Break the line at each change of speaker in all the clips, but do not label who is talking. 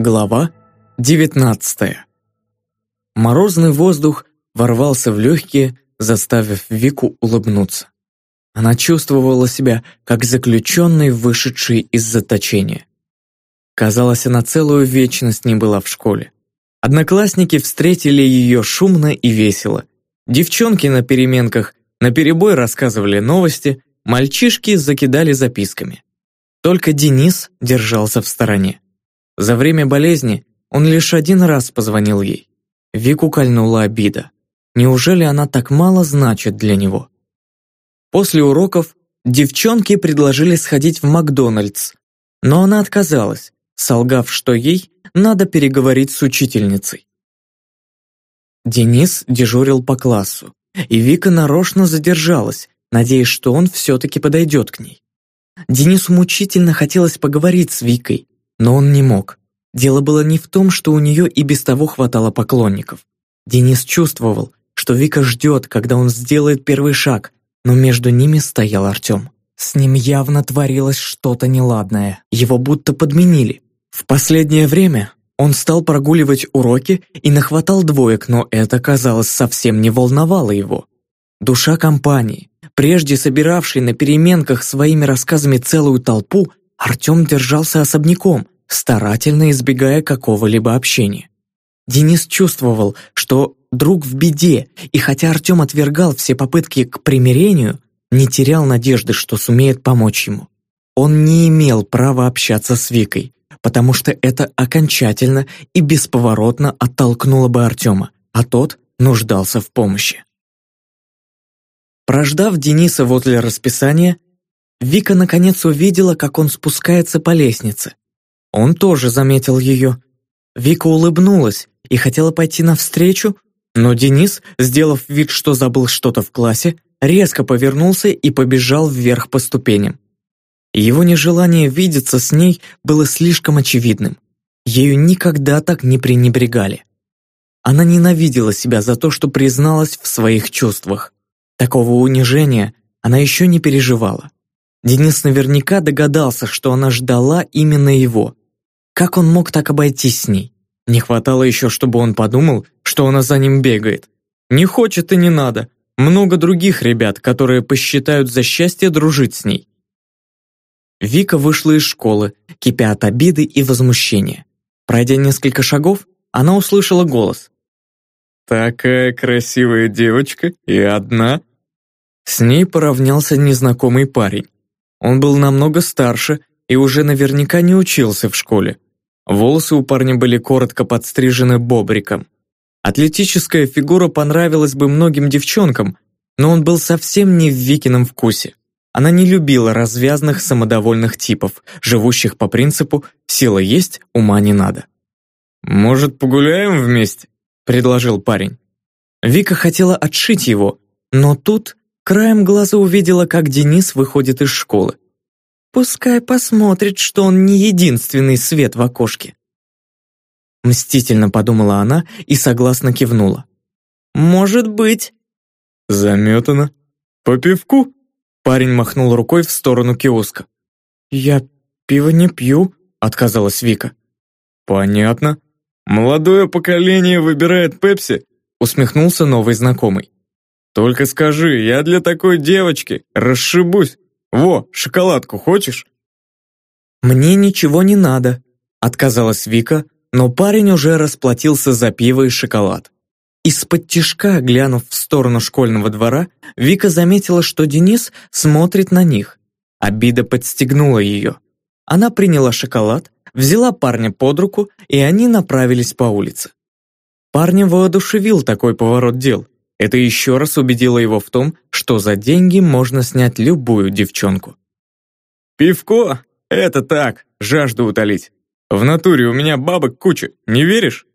Глава 19 Морозный воздух ворвался в легкие, заставив Вику улыбнуться. Она чувствовала себя, как заключенный, вышедший из заточения. Казалось, она целую вечность не была в школе. Одноклассники встретили ее шумно и весело. Девчонки на переменках наперебой рассказывали новости, мальчишки закидали записками. Только Денис держался в стороне. За время болезни он лишь один раз позвонил ей. Вику кольнула обида. Неужели она так мало значит для него? После уроков девчонки предложили сходить в Макдональдс, но она отказалась, солгав, что ей надо переговорить с учительницей. Денис дежурил по классу, и Вика нарочно задержалась, надеясь, что он все-таки подойдет к ней. Денису мучительно хотелось поговорить с Викой, но он не мог. Дело было не в том, что у нее и без того хватало поклонников. Денис чувствовал, что Вика ждет, когда он сделает первый шаг, но между ними стоял Артем. С ним явно творилось что-то неладное. Его будто подменили. В последнее время он стал прогуливать уроки и нахватал двоек, но это, казалось, совсем не волновало его. Душа компании, прежде собиравшей на переменках своими рассказами целую толпу, Артем держался особняком, старательно избегая какого-либо общения. Денис чувствовал, что друг в беде, и хотя Артем отвергал все попытки к примирению, не терял надежды, что сумеет помочь ему. Он не имел права общаться с Викой, потому что это окончательно и бесповоротно оттолкнуло бы Артема, а тот нуждался в помощи. Прождав Дениса возле расписания, Вика наконец увидела, как он спускается по лестнице. Он тоже заметил ее. Вика улыбнулась и хотела пойти навстречу, но Денис, сделав вид, что забыл что-то в классе, резко повернулся и побежал вверх по ступеням. Его нежелание видеться с ней было слишком очевидным. Ею никогда так не пренебрегали. Она ненавидела себя за то, что призналась в своих чувствах. Такого унижения она еще не переживала. Денис наверняка догадался, что она ждала именно его. Как он мог так обойтись с ней? Не хватало еще, чтобы он подумал, что она за ним бегает. Не хочет и не надо. Много других ребят, которые посчитают за счастье дружить с ней. Вика вышла из школы, кипя от обиды и возмущения. Пройдя несколько шагов, она услышала голос. «Такая красивая девочка и одна?» С ней поравнялся незнакомый парень. Он был намного старше и уже наверняка не учился в школе. Волосы у парня были коротко подстрижены бобриком. Атлетическая фигура понравилась бы многим девчонкам, но он был совсем не в Викином вкусе. Она не любила развязных самодовольных типов, живущих по принципу «сила есть, ума не надо». «Может, погуляем вместе?» – предложил парень. Вика хотела отшить его, но тут Краем глаза увидела, как Денис выходит из школы. Пускай посмотрит, что он не единственный свет в окошке. Мстительно подумала она и согласно кивнула. «Может быть». «Заметано. По пивку?» Парень махнул рукой в сторону киоска. «Я пиво не пью», — отказалась Вика. «Понятно. Молодое поколение выбирает Пепси», — усмехнулся новый знакомый. Только скажи, я для такой девочки расшибусь. Во, шоколадку хочешь?» «Мне ничего не надо», — отказалась Вика, но парень уже расплатился за пиво и шоколад. Из-под тишка, глянув в сторону школьного двора, Вика заметила, что Денис смотрит на них. Обида подстегнула ее. Она приняла шоколад, взяла парня под руку, и они направились по улице. Парня воодушевил такой поворот дел. Это еще раз убедило его в том, что за деньги можно снять любую девчонку. «Пивко? Это так, жажду утолить. В натуре у меня бабок куча, не веришь?»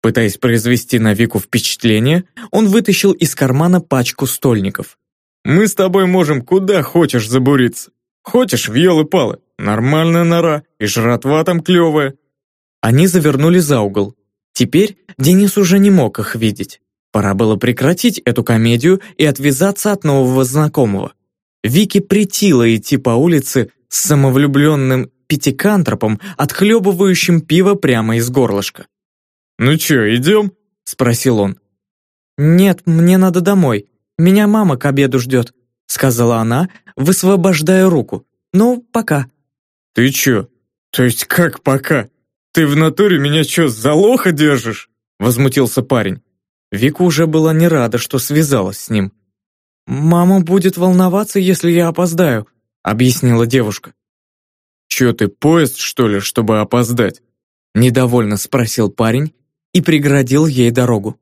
Пытаясь произвести на Вику впечатление, он вытащил из кармана пачку стольников. «Мы с тобой можем куда хочешь забуриться. Хочешь в елы-палы, нормальная нора, и жратва там клевая». Они завернули за угол. Теперь Денис уже не мог их видеть. Пора было прекратить эту комедию и отвязаться от нового знакомого. Вике притило идти по улице с самовлюбленным пятикантропом, отхлебывающим пиво прямо из горлышка.
«Ну чё, идем?» — спросил он.
«Нет, мне надо домой. Меня мама к обеду ждет», — сказала она, высвобождая руку. «Ну, пока».
«Ты чё? То есть как пока? Ты в натуре меня чё, за лоха держишь?» — возмутился парень.
Вика уже была не рада, что связалась с ним. «Мама будет волноваться, если я опоздаю», — объяснила девушка.
«Чё ты, поезд, что ли, чтобы опоздать?»
Недовольно спросил парень и преградил ей дорогу.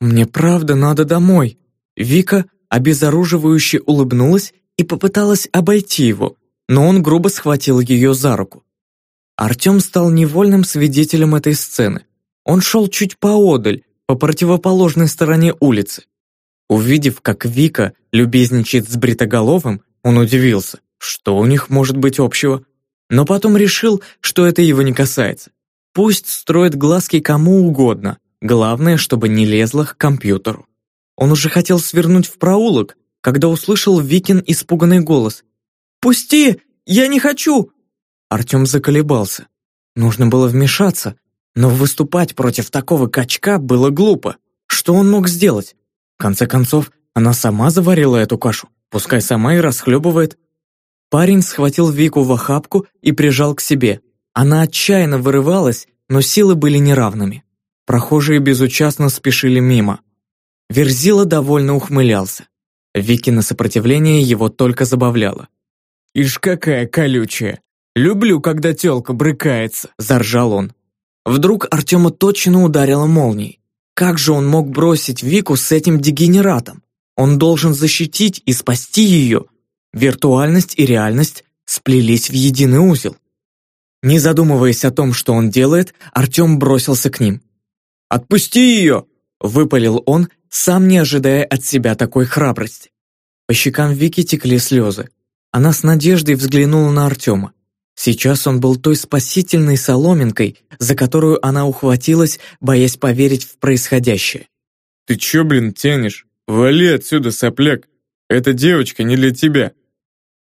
«Мне правда надо домой». Вика обезоруживающе улыбнулась и попыталась обойти его, но он грубо схватил ее за руку. Артем стал невольным свидетелем этой сцены. Он шел чуть поодаль, по противоположной стороне улицы. Увидев, как Вика любезничает с Бритоголовым, он удивился, что у них может быть общего, но потом решил, что это его не касается. Пусть строит глазки кому угодно, главное, чтобы не лезло к компьютеру. Он уже хотел свернуть в проулок, когда услышал Викин испуганный голос. «Пусти! Я не хочу!» Артем заколебался. Нужно было вмешаться, но выступать против такого качка было глупо. Что он мог сделать? В конце концов, она сама заварила эту кашу, пускай сама и расхлебывает. Парень схватил Вику в охапку и прижал к себе. Она отчаянно вырывалась, но силы были неравными. Прохожие безучастно спешили мимо. Верзила довольно ухмылялся. Вики на сопротивление его только забавляло.
«Ишь какая колючая! Люблю, когда тёлка брыкается!» – заржал он.
Вдруг Артема точно ударила молнией. Как же он мог бросить Вику с этим дегенератом? Он должен защитить и спасти ее. Виртуальность и реальность сплелись в единый узел. Не задумываясь о том, что он делает, Артем бросился к ним. «Отпусти ее!» – выпалил он, сам не ожидая от себя такой храбрости. По щекам Вики текли слезы. Она с надеждой взглянула на Артема. Сейчас он был той спасительной соломинкой, за которую она ухватилась, боясь поверить в происходящее.
«Ты чё, блин, тянешь? Вали отсюда, сопляк! Эта девочка не для тебя!»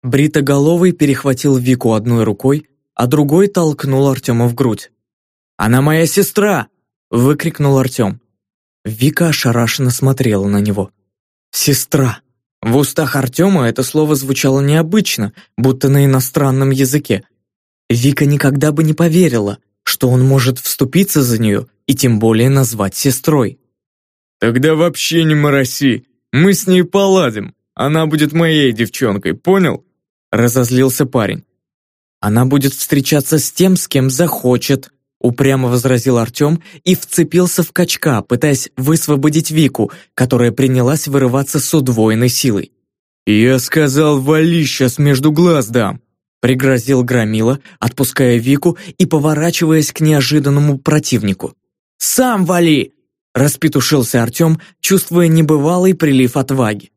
Бритоголовый перехватил Вику одной рукой, а другой толкнул Артема в грудь. «Она моя сестра!» — выкрикнул Артем. Вика ошарашенно смотрела на него. «Сестра!» В устах Артема это слово звучало необычно, будто на иностранном языке. Вика никогда бы не поверила, что он может вступиться за нее и тем более назвать сестрой.
«Тогда вообще не мороси, мы с ней поладим, она будет моей девчонкой, понял?» Разозлился парень.
«Она будет встречаться с тем, с кем захочет», упрямо возразил Артем и вцепился в качка, пытаясь высвободить Вику, которая принялась вырываться с удвоенной силой.
«Я сказал, вали, сейчас между глаз дам!»
Пригрозил Громила, отпуская Вику и поворачиваясь к неожиданному противнику. «Сам вали!» – распетушился Артем, чувствуя небывалый прилив отваги.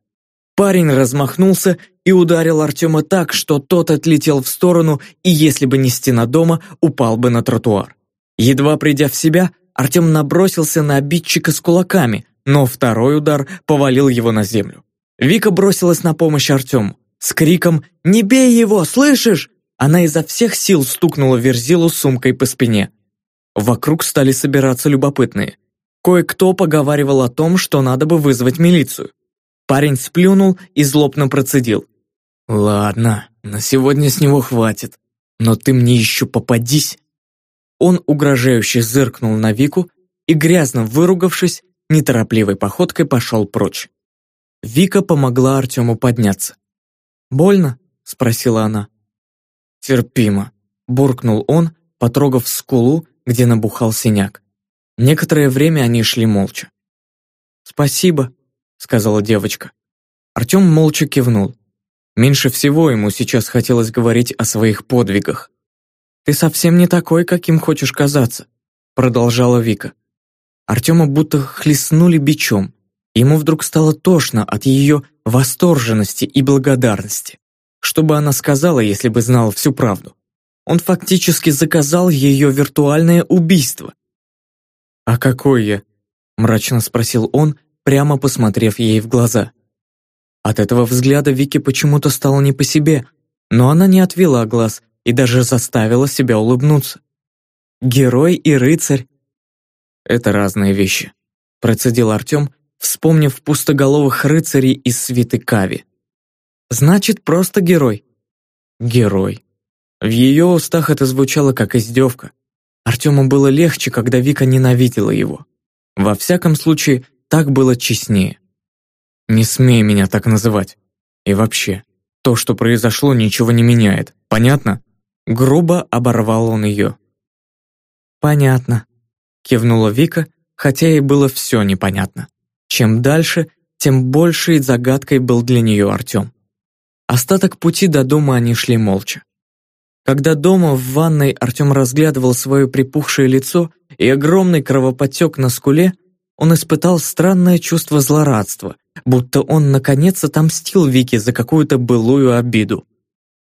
Парень размахнулся и ударил Артема так, что тот отлетел в сторону и, если бы не стена дома, упал бы на тротуар. Едва придя в себя, Артем набросился на обидчика с кулаками, но второй удар повалил его на землю. Вика бросилась на помощь Артему. С криком «Не бей его, слышишь?» Она изо всех сил стукнула Верзилу сумкой по спине. Вокруг стали собираться любопытные. Кое-кто поговаривал о том, что надо бы вызвать милицию. Парень сплюнул и злобно процедил. «Ладно, на сегодня с него хватит, но ты мне еще попадись». Он угрожающе зыркнул на Вику и, грязно выругавшись, неторопливой походкой пошел прочь. Вика помогла Артему подняться. «Больно?» — спросила она. «Терпимо», — буркнул он, потрогав скулу, где набухал синяк. Некоторое время они шли молча. «Спасибо», — сказала девочка. Артем молча кивнул. Меньше всего ему сейчас хотелось говорить о своих подвигах. «Ты совсем не такой, каким хочешь казаться», — продолжала Вика. Артема будто хлестнули бичом. Ему вдруг стало тошно от ее восторженности и благодарности. Что бы она сказала, если бы знала всю правду? Он фактически заказал ее виртуальное убийство. «А какой я?» – мрачно спросил он, прямо посмотрев ей в глаза. От этого взгляда Вике почему-то стало не по себе, но она не отвела глаз, и даже заставила себя улыбнуться. Герой и рыцарь — это разные вещи, процедил Артем, вспомнив пустоголовых рыцарей из свиты Кави. Значит, просто герой. Герой. В ее устах это звучало как издевка. Артему было легче, когда Вика ненавидела его. Во всяком случае, так было честнее. «Не смей меня так называть. И вообще, то, что произошло, ничего не меняет. Понятно?» Грубо оборвал он ее. «Понятно», — кивнула Вика, хотя ей было все непонятно. Чем дальше, тем большей загадкой был для нее Артем. Остаток пути до дома они шли молча. Когда дома в ванной Артем разглядывал свое припухшее лицо и огромный кровоподтек на скуле, он испытал странное чувство злорадства, будто он наконец отомстил Вике за какую-то былую обиду.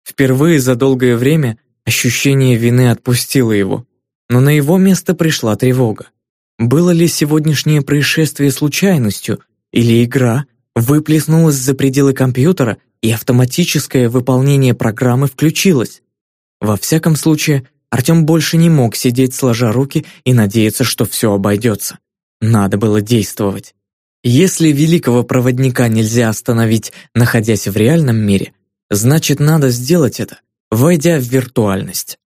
Впервые за долгое время ощущение вины отпустило его, но на его место пришла тревога. Было ли сегодняшнее происшествие случайностью, или игра выплеснулась за пределы компьютера и автоматическое выполнение программы включилось? Во всяком случае, Артем больше не мог сидеть сложа руки и надеяться, что все обойдется. Надо было действовать. Если великого проводника нельзя остановить, находясь в реальном мире, значит, надо сделать это, войдя в виртуальность.